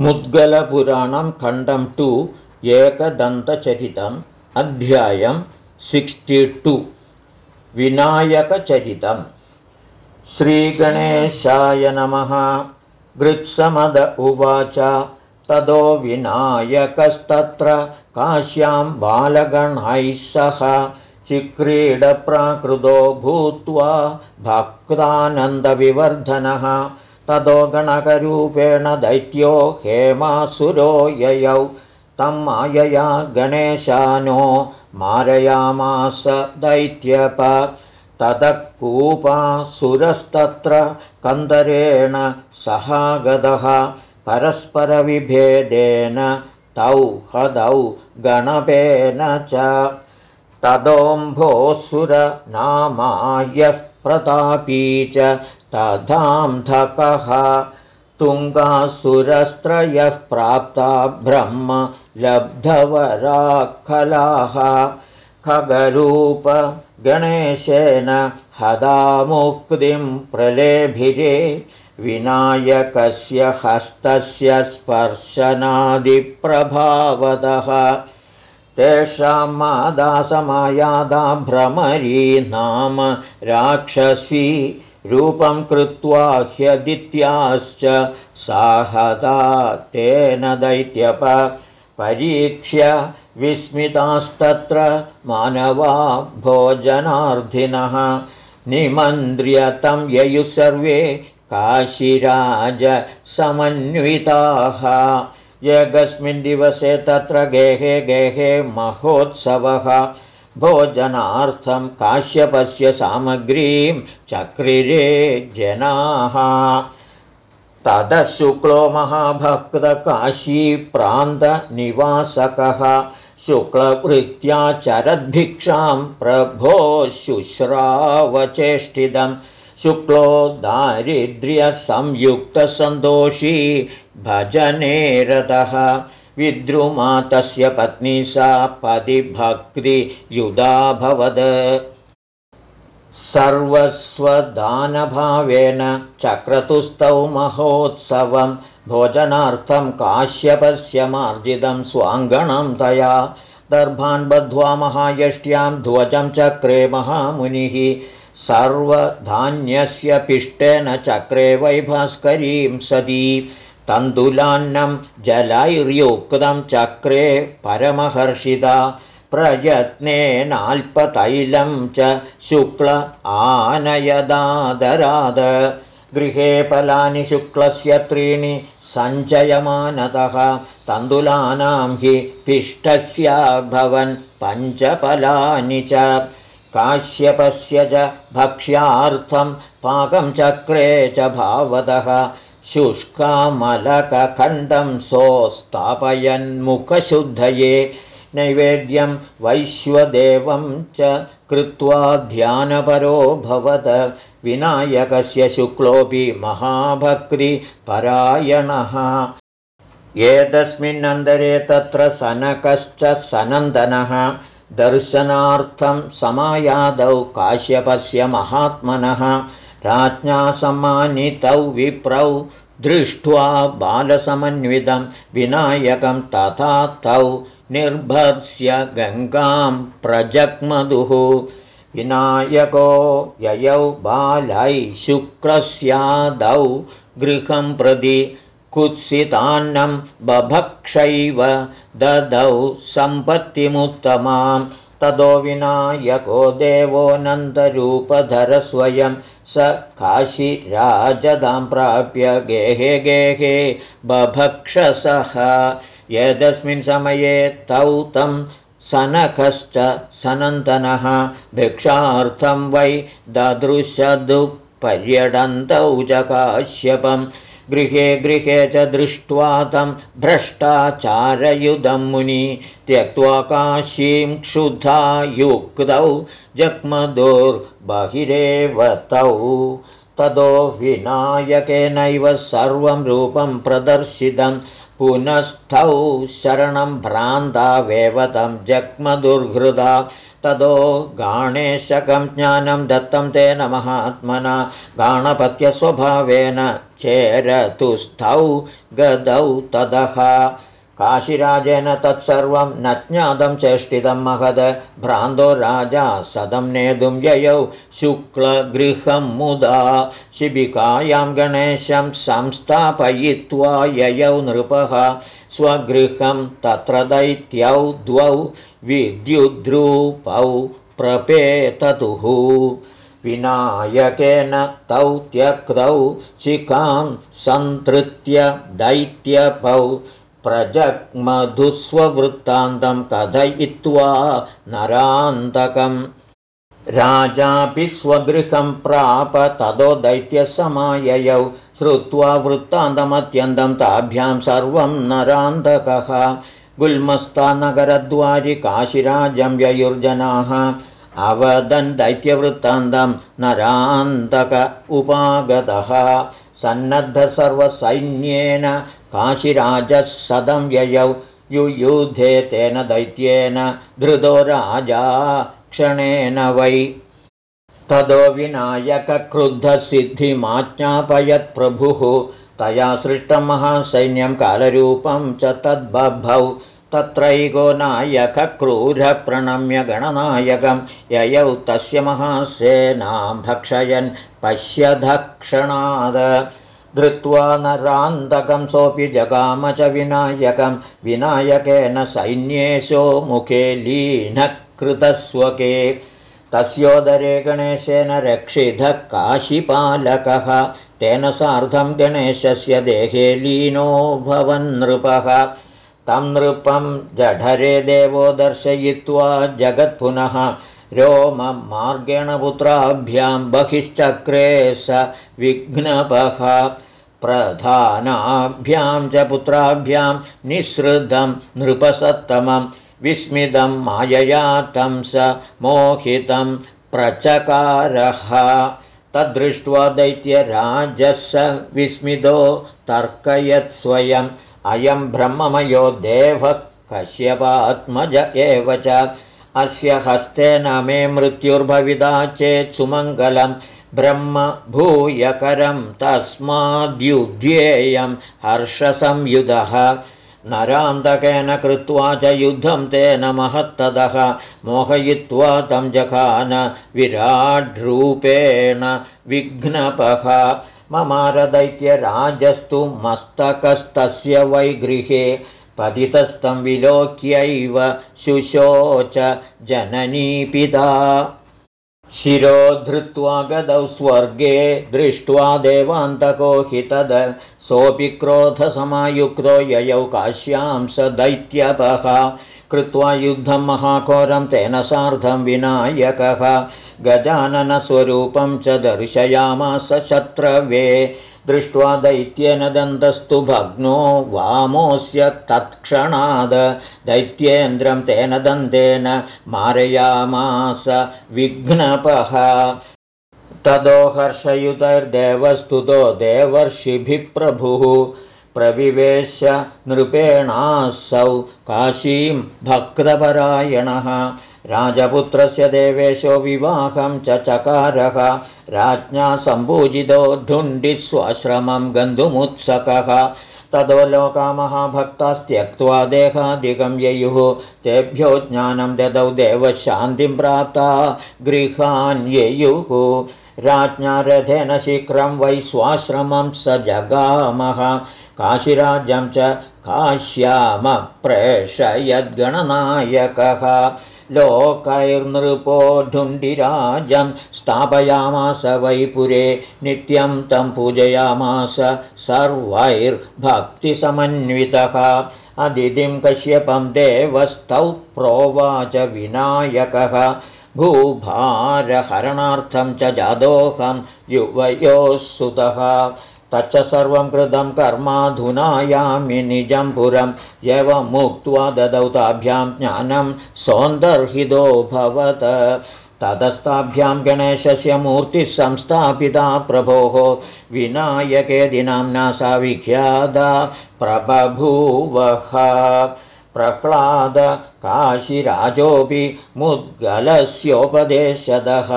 मुद्गलपुराणं खण्डं टु एकदन्तचरितम् अध्यायं सिक्स्टि टु. विनायकचरितम्। श्रीगणेशाय नमः। गृत्समद उवाच। तदो विनायकस्तत्र काश्यां बालगणैः सह चिक्रीडप्राकृतो भूत्वा भक्तानन्दविवर्धनः ततो गणकरूपेण दैत्यो हेमासुरो ययौ। तं मायया गणेशानो मारयामास दैत्यप। ततः कूपासुरस्तत्र कन्दरेण सहागतः परस्परविभेदेन तौ हदौ गणपेन च। तदोऽम्भोऽसुरनामायः प्रतापी च तथान्धकः तुङ्गासुरस्त्रयः प्राप्ता ब्रह्म लब्धवराखलाः। खगरूपगणेशेन हदामुक्तिं प्रलेभिरे विनायकस्य हस्तस्य स्पर्शनादिप्रभावतः तेषां मादासमायादा भ्रमरी नाम राक्षसी रूपं कृत्वा ह्यदित्याश्च साहदा तेन दैत्यप परीक्ष्य विस्मितास्तत्र मानवा भोजनार्थिनः निमन्त्र्यतं ययुः सर्वे काशिराजसमन्विताः एकस्मिन् दिवसे तत्र गेहे गेहे महोत्सवः भोजनार्थं काश्यपस्य सामग्रीं चक्रिरे जनाः। शुक्लो महाभक्तकाशीप्रान्तनिवासकः शुक्लवृत्त्या चरद्भिक्षां प्रभो शुश्रावचेष्टितं। शुक्लो दारिद्र्यसंयुक्तसन्तोषी भजनेरतः विद्रुमा तस्य पत्नी सा पतिभक्तियुधाभवद सर्वस्वदानभावेन चक्रतुस्तौ महोत्सवं भोजनार्थं काश्यपस्य मार्जितं स्वाङ्गणं तया। दर्भान् बद्ध्वा महायष्ट्यां ध्वजं चक्रे महामुनिः। सर्वधान्यस्य पिष्टेन चक्रे वैभास्करीं सती तण्डुलान्नं जलैर्युक्तं चक्रे परमहर्षिता प्रयत्नेनाल्पतैलं च शुक्ल आनयदादराद गृहे फलानि शुक्लस्य त्रीणि सञ्चयमानतः तण्डुलानां हि पिष्टस्याभवन् पञ्चफलानि च काश्यपस्य च भक्ष्यार्थं पाकं चक्रे च भावतः शुष्कामलकखण्डं सोऽस्थापयन्मुखशुद्धये नैवेद्यं वैश्वदेवं च कृत्वा ध्यानपरो भवत विनायकस्य शुक्लोऽपि महाभक्तिपरायणः। एतस्मिन्नन्तरे तत्र सनकश्च सनन्दनः। दर्शनार्थं समायादौ काश्यपस्य महात्मनः राज्ञा सम्मानितौ विप्रौ दृष्ट्वा बालसमन्वितं विनायकं तथा तौ निर्भर्स्य गङ्गां प्रजग्मधुः। विनायको ययौ बालै शुक्रस्यादौ गृहं प्रति कुत्सितान्नं बभक्षैव ददौ सम्पत्तिमुत्तमां। ततो विनायको देवोऽनन्दरूपधरस्वयं स काशीराजदां प्राप्य गेहे गेहे बभक्षसः। यदस्मिन् समये तौ तं सनखश्च सनन्दनः भिक्षार्थं वै ददृशदुपर्यटन्तौ च काश्यपं गृहे गृहे च दृष्ट्वा तं भ्रष्टाचारयुधं मुनि। त्यक्त्वा काशीं क्षुधा युक्तौ जग्मदुर्बहिरेव तौ ततो विनायकेनैव सर्वं रूपं प्रदर्शितं। पुनस्थौ शरणं भ्रान्तावेव तं जग्मदुर्हृदा ततो गाणेशकं ज्ञानं दत्तं तेन महात्मना गाणपत्यस्वभावेन चेरतुस्थौ गदौ तदः। काशिराजेन तत्सर्वं न ज्ञातं चेष्टितं महद। भ्रान्तो राजा सदं नेतुं ययौ शुक्लगृहं मुदा। शिबिकायां गणेशं संस्थापयित्वा ययौ नृपः। स्वगृहं तत्र दैत्यौ द्वौ विद्युद्रूपौ प्रपेततुः विनायकेन तौ त्यक्तौ शिखां सन्तृत्य दैत्यपौ प्रजग्मधुस्ववृत्तान्तं कथयित्वा नरान्तकम्। राजापि स्वगृहं प्राप ततो दैत्यसमाययौ श्रुत्वा वृत्तान्तमत्यन्तं ताभ्यां सर्वं नरान्तकः गुल्मस्तानगरद्वारि काशिराजं व्ययुर्जनाः अवदन् दैत्यवृत्तान्तं नरान्तक उपागतः। सन्नद्धसर्वसैन्येन काशिराजः सदं ययौ युयुधे तेन दैत्येन धृतो राजा क्षणेन वै। ततो विनायकक्रुद्धसिद्धिमाज्ञापयत्प्रभुः तया सृष्टमहासैन्यं कालरूपं च तद्बभौ। तत्रैको नायकक्रूरप्रणम्य गणनायकं। ययौ तस्य महासेनां भक्षयन् पश्यधक्षणाद धृत्वा नरान्तकं सोऽपि जगाम च विनायकं। विनायकेन सैन्येशो मुखे लीनः कृतस्वके तस्योदरे गणेशेन रक्षितः काशिपालकः तेन सार्धं गणेशस्य देहे लीनो भवन्नृपः तं नृपं जठरे देवो दर्शयित्वा जगत्पुनः रोममार्गेण पुत्राभ्यां बहिश्चक्रे स विघ्नपः। प्रधानाभ्यां च पुत्राभ्यां निःसृतं नृपसत्तमं विस्मितं माययातं स मोहितं प्रचकारः तद्दृष्ट्वा दैत्यराजः स विस्मितो तर्कयत् स्वयम्। अयं ब्रह्ममयो देवः कश्यपात्मज एव च। अस्य हस्तेन मे मृत्युर्भविता चेत् सुमङ्गलं ब्रह्म भूयकरं तस्माद्युध्येयं हर्षसंयुधः नरान्तकेन कृत्वा च युद्धं तेन महत्तदः। मोहयित्वा तं जखान विराड्रूपेण विघ्नपः। ममारदैत्यराजस्तु मस्तकस्तस्य वै गृहे पतितस्तं विलोक्यैव शुशोच जननीपिता शिरो धृत्वा गदौ स्वर्गे दृष्ट्वा देवान्तको हि तद सोऽपि क्रोधसमायुक्तो ययौ काश्यां स दैत्यपः कृत्वा युद्धं महाघोरं तेन सार्धं विनायकः। गजाननस्वरूपं च दर्शयामास शत्रवे। दृष्ट्वा दैत्येन दन्तस्तु भग्नो वामोऽस्य तत्क्षणाद। दैत्येन्द्रं तेन दन्तेन मारयामास विघ्नपः तदो हर्षयुतैर्देवस्तुतो देवर्षिभिः प्रभुः। प्रविवेश नृपेणासौ काशीं भक्तपरायणः। राजपुत्रस्य देवेशो विवाहं च चकारः। राज्ञा सम्पूजितो धुण्डिस्वाश्रमं गन्तुमुत्सकः। ततो लोकामहाभक्तास्त्यक्त्वा देहादिकं ययुः। तेभ्यो ज्ञानं ददौ देवशान्तिं प्राप्ता गृहान् ययुः राज्ञा रथेन शीघ्रं वै स्वाश्रमं स जगामः। काशिराज्यं च काश्यामप्रेषयद्गणनायकः लोकैर्नृपो ढुण्डिराजं स्थापयामास वैपुरे। नित्यं तं पूजयामास सर्वैर्भक्तिसमन्वितः। अदितिं कश्यपं देवस्तौ प्रोवाच विनायकः भूभारहरणार्थं च जादोहं युवयोः सुतः तच्च सर्वं कृतं कर्माधुनायामि निजं पुरं यवमुक्त्वा ददौ ताभ्यां ज्ञानं सौन्दर्हितोऽभवत् ततस्ताभ्यां गणेशस्य मूर्तिः संस्थापिता प्रभोः। विनायके दिनाम्ना सा विख्याता प्रबभूवः प्रह्लाद काशिराजोऽपि मुद्गलस्योपदेशदः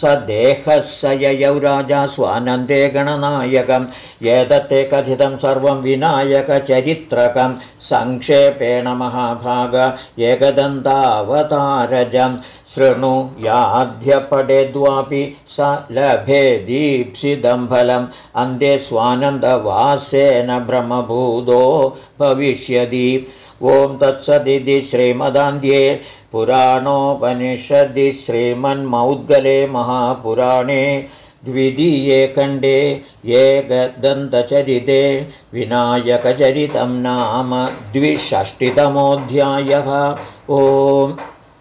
स देहः स ययौ राजा स्वानन्दे गणनायकम्। एतत्ते कथितं सर्वं विनायकचरित्रकं। सङ्क्षेपेण महाभाग एकदन्तावतारजं शृणु याध्यपडेद्वापि स लभे दीप्सिदं फलम् अन्ते स्वानन्दवासेन ब्रह्मभूतो भविष्यति ॐ तत्सदिति श्रीमदान्ध्ये पुराणोपनिषदि श्रीमन्मौद्गले महापुराणे द्वितीये खण्डे एकदन्तचरिते विनायकचरितं नाम द्विषष्टितमोऽध्यायः। ओम्